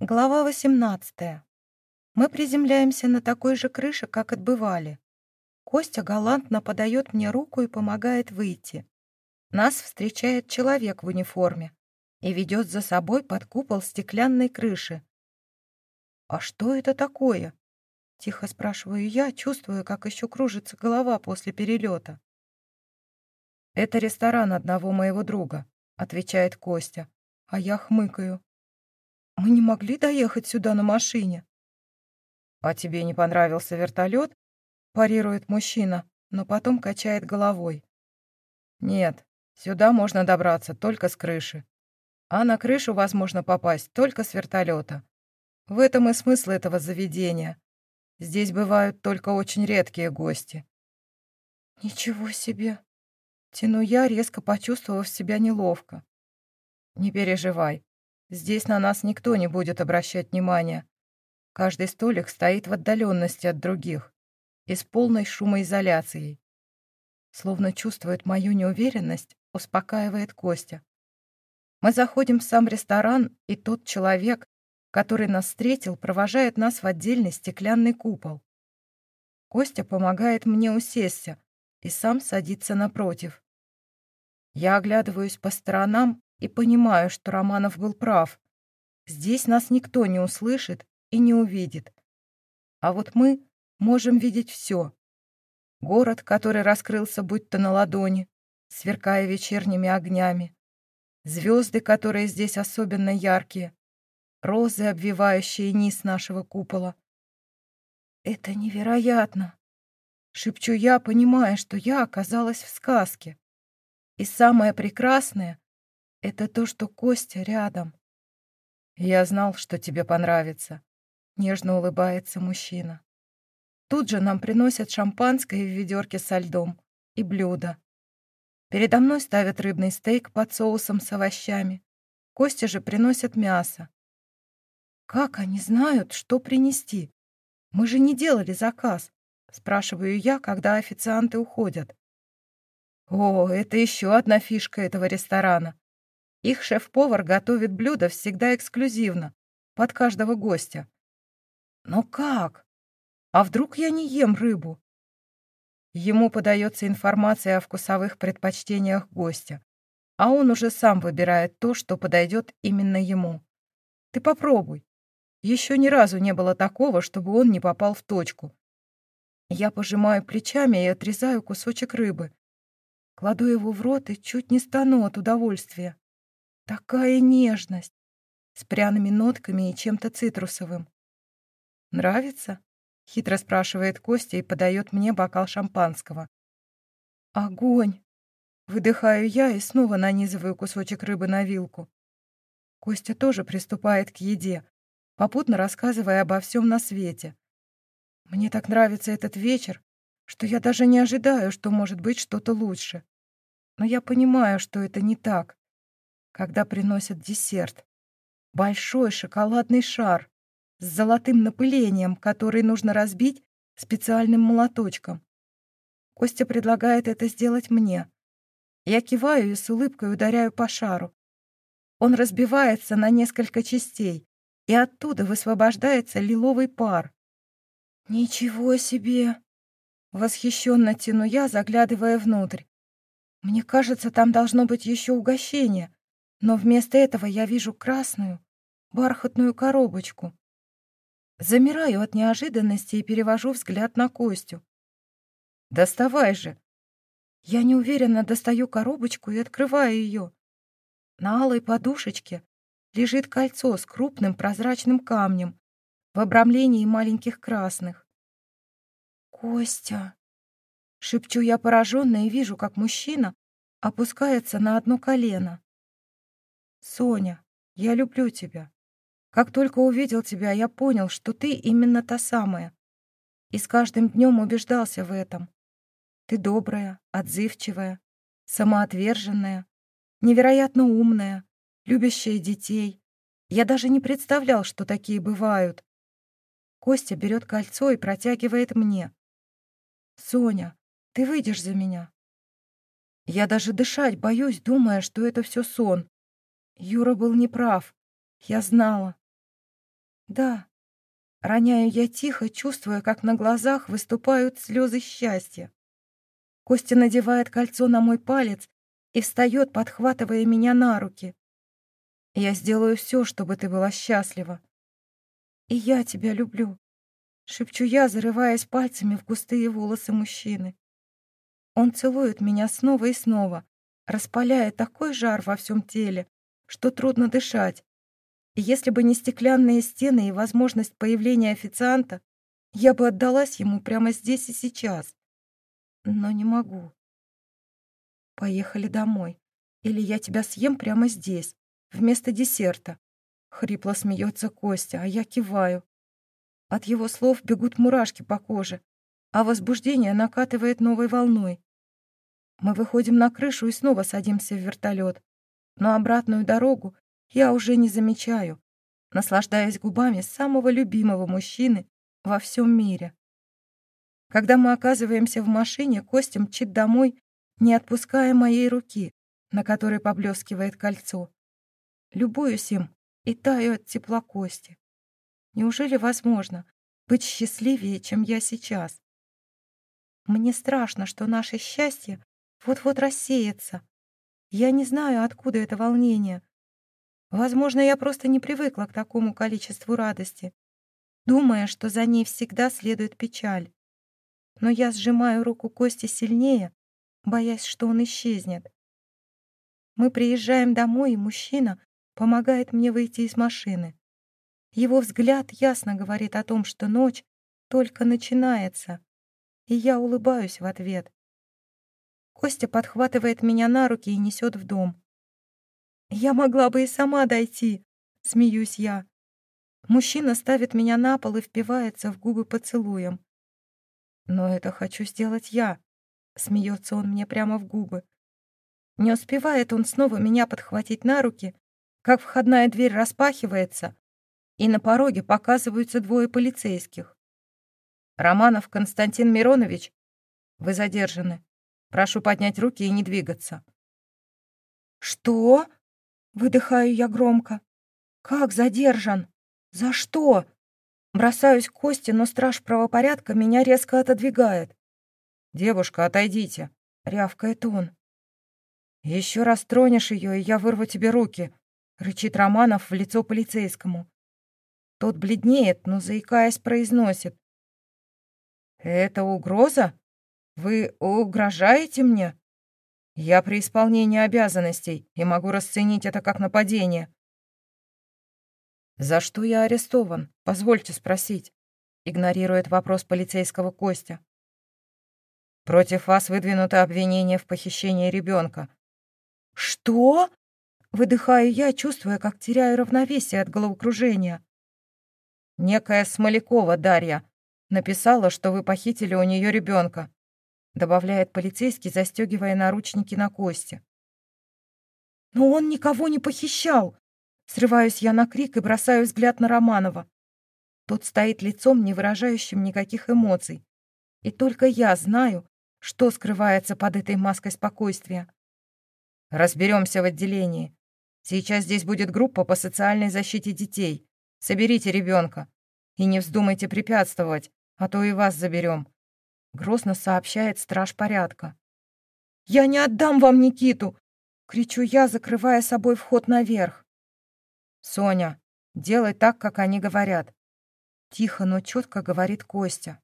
Глава 18. Мы приземляемся на такой же крыше, как отбывали. Костя галантно подает мне руку и помогает выйти. Нас встречает человек в униформе и ведет за собой под купол стеклянной крыши. «А что это такое?» — тихо спрашиваю я, чувствуя, как еще кружится голова после перелета. «Это ресторан одного моего друга», — отвечает Костя, а я хмыкаю. Мы не могли доехать сюда на машине. А тебе не понравился вертолет? Парирует мужчина, но потом качает головой. Нет, сюда можно добраться только с крыши. А на крышу возможно попасть только с вертолета. В этом и смысл этого заведения. Здесь бывают только очень редкие гости. Ничего себе. Тяну я, резко почувствовав себя неловко. Не переживай. Здесь на нас никто не будет обращать внимания. Каждый столик стоит в отдаленности от других и с полной шумоизоляцией. Словно чувствует мою неуверенность, успокаивает Костя. Мы заходим в сам ресторан, и тот человек, который нас встретил, провожает нас в отдельный стеклянный купол. Костя помогает мне усесться и сам садится напротив. Я оглядываюсь по сторонам и понимаю, что Романов был прав. Здесь нас никто не услышит и не увидит. А вот мы можем видеть все. Город, который раскрылся будто на ладони, сверкая вечерними огнями. Звезды, которые здесь особенно яркие. Розы, обвивающие низ нашего купола. Это невероятно. Шепчу я, понимая, что я оказалась в сказке. И самое прекрасное, это то, что Костя рядом. Я знал, что тебе понравится. Нежно улыбается мужчина. Тут же нам приносят шампанское в ведерке со льдом и блюдо. Передо мной ставят рыбный стейк под соусом с овощами. Костя же приносят мясо. Как они знают, что принести? Мы же не делали заказ. Спрашиваю я, когда официанты уходят. О, это еще одна фишка этого ресторана. Их шеф-повар готовит блюда всегда эксклюзивно, под каждого гостя. Но как? А вдруг я не ем рыбу? Ему подается информация о вкусовых предпочтениях гостя, а он уже сам выбирает то, что подойдет именно ему. Ты попробуй. Еще ни разу не было такого, чтобы он не попал в точку. Я пожимаю плечами и отрезаю кусочек рыбы. Кладу его в рот и чуть не стану от удовольствия. Такая нежность! С пряными нотками и чем-то цитрусовым. «Нравится?» — хитро спрашивает Костя и подает мне бокал шампанского. «Огонь!» Выдыхаю я и снова нанизываю кусочек рыбы на вилку. Костя тоже приступает к еде, попутно рассказывая обо всем на свете. Мне так нравится этот вечер, что я даже не ожидаю, что может быть что-то лучше. Но я понимаю, что это не так когда приносят десерт. Большой шоколадный шар с золотым напылением, который нужно разбить специальным молоточком. Костя предлагает это сделать мне. Я киваю и с улыбкой ударяю по шару. Он разбивается на несколько частей, и оттуда высвобождается лиловый пар. «Ничего себе!» Восхищенно тяну я, заглядывая внутрь. «Мне кажется, там должно быть еще угощение. Но вместо этого я вижу красную, бархатную коробочку. Замираю от неожиданности и перевожу взгляд на Костю. «Доставай же!» Я неуверенно достаю коробочку и открываю ее. На алой подушечке лежит кольцо с крупным прозрачным камнем в обрамлении маленьких красных. «Костя!» Шепчу я пораженно и вижу, как мужчина опускается на одно колено. «Соня, я люблю тебя. Как только увидел тебя, я понял, что ты именно та самая. И с каждым днем убеждался в этом. Ты добрая, отзывчивая, самоотверженная, невероятно умная, любящая детей. Я даже не представлял, что такие бывают. Костя берет кольцо и протягивает мне. «Соня, ты выйдешь за меня?» Я даже дышать боюсь, думая, что это все сон. Юра был неправ. Я знала. Да. Роняю я тихо, чувствуя, как на глазах выступают слезы счастья. Костя надевает кольцо на мой палец и встает, подхватывая меня на руки. Я сделаю все, чтобы ты была счастлива. И я тебя люблю, шепчу я, зарываясь пальцами в густые волосы мужчины. Он целует меня снова и снова, распаляя такой жар во всем теле, что трудно дышать. И если бы не стеклянные стены и возможность появления официанта, я бы отдалась ему прямо здесь и сейчас. Но не могу. Поехали домой. Или я тебя съем прямо здесь, вместо десерта. Хрипло смеется Костя, а я киваю. От его слов бегут мурашки по коже, а возбуждение накатывает новой волной. Мы выходим на крышу и снова садимся в вертолет, но обратную дорогу я уже не замечаю, наслаждаясь губами самого любимого мужчины во всем мире. Когда мы оказываемся в машине, Костя мчит домой, не отпуская моей руки, на которой поблескивает кольцо. Любуюсь им и таю от тепла Кости. Неужели возможно быть счастливее, чем я сейчас? Мне страшно, что наше счастье вот-вот рассеется. Я не знаю, откуда это волнение. Возможно, я просто не привыкла к такому количеству радости, думая, что за ней всегда следует печаль. Но я сжимаю руку Кости сильнее, боясь, что он исчезнет. Мы приезжаем домой, и мужчина помогает мне выйти из машины. Его взгляд ясно говорит о том, что ночь только начинается, и я улыбаюсь в ответ. Костя подхватывает меня на руки и несет в дом. «Я могла бы и сама дойти», — смеюсь я. Мужчина ставит меня на пол и впивается в губы поцелуем. «Но это хочу сделать я», — смеется он мне прямо в губы. Не успевает он снова меня подхватить на руки, как входная дверь распахивается, и на пороге показываются двое полицейских. «Романов Константин Миронович, вы задержаны», Прошу поднять руки и не двигаться». «Что?» — выдыхаю я громко. «Как задержан? За что?» Бросаюсь к Косте, но страж правопорядка меня резко отодвигает. «Девушка, отойдите», — рявкает он. «Еще раз тронешь ее, и я вырву тебе руки», — рычит Романов в лицо полицейскому. Тот бледнеет, но, заикаясь, произносит. «Это угроза?» Вы угрожаете мне? Я при исполнении обязанностей и могу расценить это как нападение. За что я арестован? Позвольте спросить. Игнорирует вопрос полицейского Костя. Против вас выдвинуто обвинение в похищении ребенка. Что? Выдыхаю я, чувствуя, как теряю равновесие от головокружения. Некая Смолякова Дарья написала, что вы похитили у нее ребенка добавляет полицейский, застегивая наручники на кости. «Но он никого не похищал!» Срываюсь я на крик и бросаю взгляд на Романова. Тот стоит лицом, не выражающим никаких эмоций. И только я знаю, что скрывается под этой маской спокойствия. Разберемся в отделении. Сейчас здесь будет группа по социальной защите детей. Соберите ребенка. И не вздумайте препятствовать, а то и вас заберем. — грозно сообщает страж порядка. «Я не отдам вам Никиту!» — кричу я, закрывая собой вход наверх. «Соня, делай так, как они говорят», — тихо, но четко говорит Костя.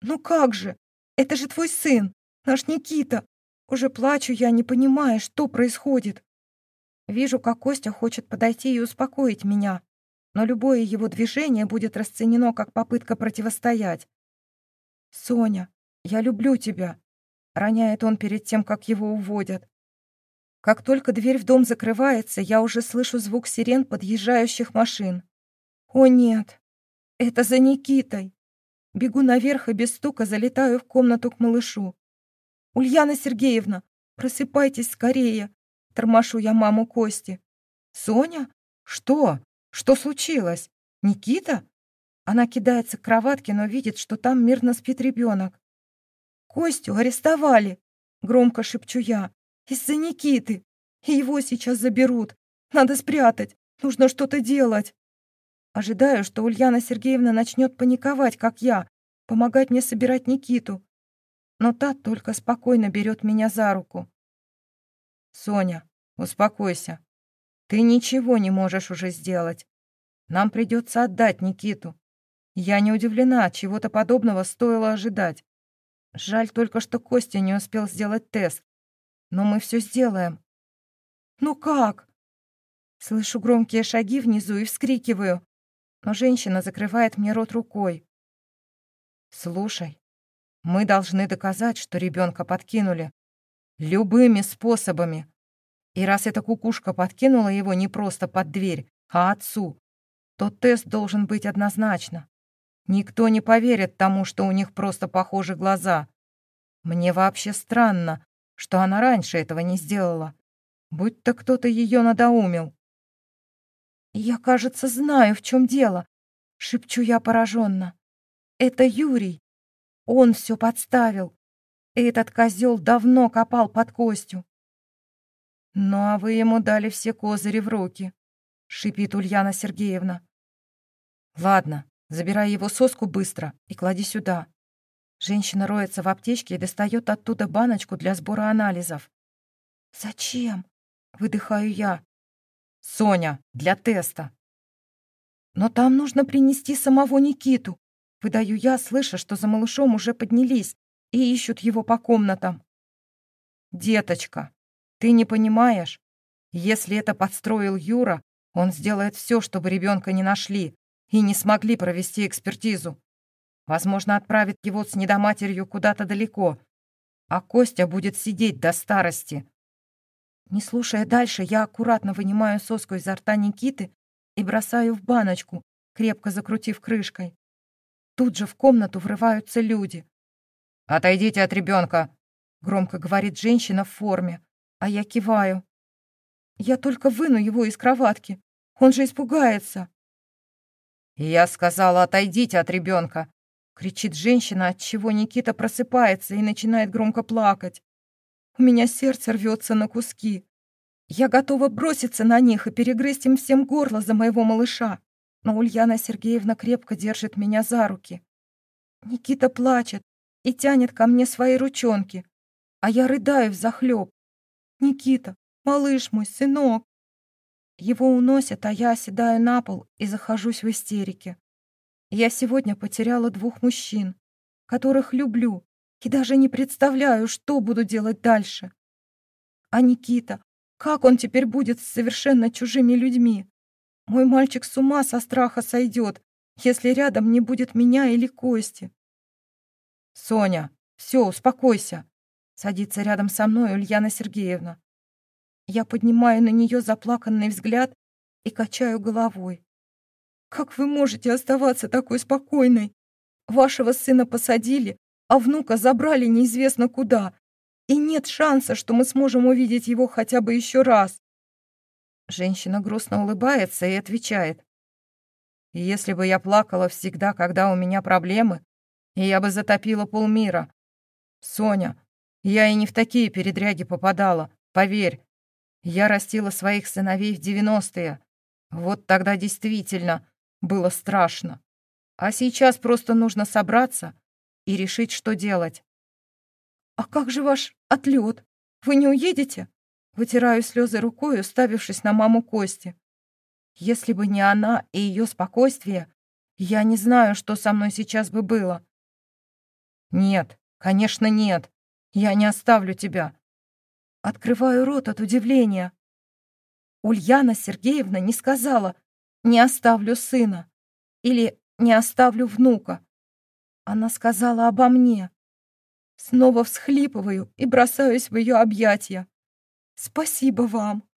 «Ну как же? Это же твой сын, наш Никита!» Уже плачу я, не понимая, что происходит. Вижу, как Костя хочет подойти и успокоить меня, но любое его движение будет расценено как попытка противостоять. «Соня, я люблю тебя», — роняет он перед тем, как его уводят. Как только дверь в дом закрывается, я уже слышу звук сирен подъезжающих машин. «О нет, это за Никитой!» Бегу наверх и без стука залетаю в комнату к малышу. «Ульяна Сергеевна, просыпайтесь скорее!» Тормошу я маму Кости. «Соня? Что? Что случилось? Никита?» Она кидается к кроватке, но видит, что там мирно спит ребенок. «Костю арестовали!» — громко шепчу я. «Из-за Никиты! И его сейчас заберут! Надо спрятать! Нужно что-то делать!» Ожидаю, что Ульяна Сергеевна начнет паниковать, как я, помогать мне собирать Никиту. Но та только спокойно берет меня за руку. «Соня, успокойся. Ты ничего не можешь уже сделать. Нам придется отдать Никиту. Я не удивлена, чего-то подобного стоило ожидать. Жаль только, что Костя не успел сделать тест. Но мы все сделаем. «Ну как?» Слышу громкие шаги внизу и вскрикиваю, но женщина закрывает мне рот рукой. «Слушай, мы должны доказать, что ребенка подкинули. Любыми способами. И раз эта кукушка подкинула его не просто под дверь, а отцу, то тест должен быть однозначно. Никто не поверит тому, что у них просто похожи глаза. Мне вообще странно, что она раньше этого не сделала. Будь-то кто-то ее надоумил. «Я, кажется, знаю, в чем дело», — шепчу я пораженно. «Это Юрий. Он все подставил. Этот козел давно копал под Костю». «Ну, а вы ему дали все козыри в руки», — шипит Ульяна Сергеевна. «Ладно, забирай его соску быстро и клади сюда». Женщина роется в аптечке и достает оттуда баночку для сбора анализов. «Зачем?» — выдыхаю я. «Соня, для теста». «Но там нужно принести самого Никиту», — выдаю я, слыша, что за малышом уже поднялись и ищут его по комнатам. «Деточка, ты не понимаешь? Если это подстроил Юра, он сделает все, чтобы ребенка не нашли и не смогли провести экспертизу. Возможно, отправит его с недоматерью куда-то далеко, а Костя будет сидеть до старости. Не слушая дальше, я аккуратно вынимаю соску изо рта Никиты и бросаю в баночку, крепко закрутив крышкой. Тут же в комнату врываются люди. «Отойдите от ребенка!» — громко говорит женщина в форме, а я киваю. «Я только выну его из кроватки. Он же испугается!» «Я сказала, отойдите от ребенка!» — кричит женщина, от чего Никита просыпается и начинает громко плакать. У меня сердце рвется на куски. Я готова броситься на них и перегрызть им всем горло за моего малыша. Но Ульяна Сергеевна крепко держит меня за руки. Никита плачет и тянет ко мне свои ручонки, а я рыдаю взахлеб. «Никита, малыш мой, сынок!» Его уносят, а я оседаю на пол и захожусь в истерике. Я сегодня потеряла двух мужчин, которых люблю, и даже не представляю, что буду делать дальше. А Никита, как он теперь будет с совершенно чужими людьми? Мой мальчик с ума со страха сойдет, если рядом не будет меня или Кости. «Соня, все, успокойся!» Садится рядом со мной Ульяна Сергеевна. Я поднимаю на нее заплаканный взгляд и качаю головой. «Как вы можете оставаться такой спокойной? Вашего сына посадили, а внука забрали неизвестно куда, и нет шанса, что мы сможем увидеть его хотя бы еще раз». Женщина грустно улыбается и отвечает. «Если бы я плакала всегда, когда у меня проблемы, я бы затопила полмира. Соня, я и не в такие передряги попадала, поверь. Я растила своих сыновей в девяностые. Вот тогда действительно было страшно. А сейчас просто нужно собраться и решить, что делать. «А как же ваш отлет? Вы не уедете?» Вытираю слезы рукой, уставившись на маму Кости. Если бы не она и ее спокойствие, я не знаю, что со мной сейчас бы было. «Нет, конечно, нет. Я не оставлю тебя. Открываю рот от удивления. Ульяна Сергеевна не сказала «не оставлю сына» или «не оставлю внука». Она сказала обо мне. Снова всхлипываю и бросаюсь в ее объятия. «Спасибо вам!»